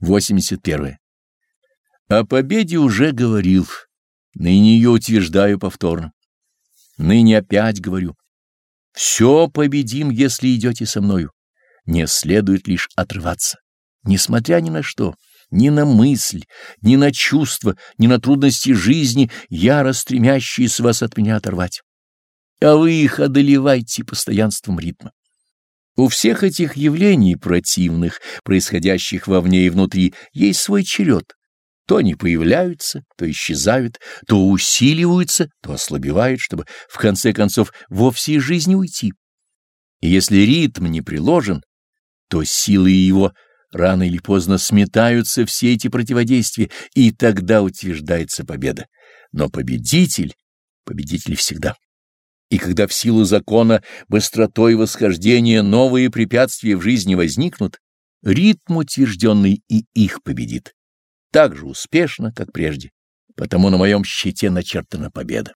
81. О победе уже говорил, ныне ее утверждаю повторно. Ныне опять говорю. Все победим, если идете со мною. Не следует лишь отрываться, несмотря ни на что, ни на мысль, ни на чувства, ни на трудности жизни, яро стремящиеся вас от меня оторвать. А вы их одолевайте постоянством ритма. У всех этих явлений противных, происходящих вовне и внутри, есть свой черед. То они появляются, то исчезают, то усиливаются, то ослабевают, чтобы в конце концов вовсе из жизни уйти. И если ритм не приложен, то силы его рано или поздно сметаются все эти противодействия, и тогда утверждается победа. Но победитель, победитель всегда. И когда в силу закона быстротой восхождения новые препятствия в жизни возникнут, ритм утвержденный и их победит. Так же успешно, как прежде. Потому на моем щите начертана победа.